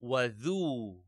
وذو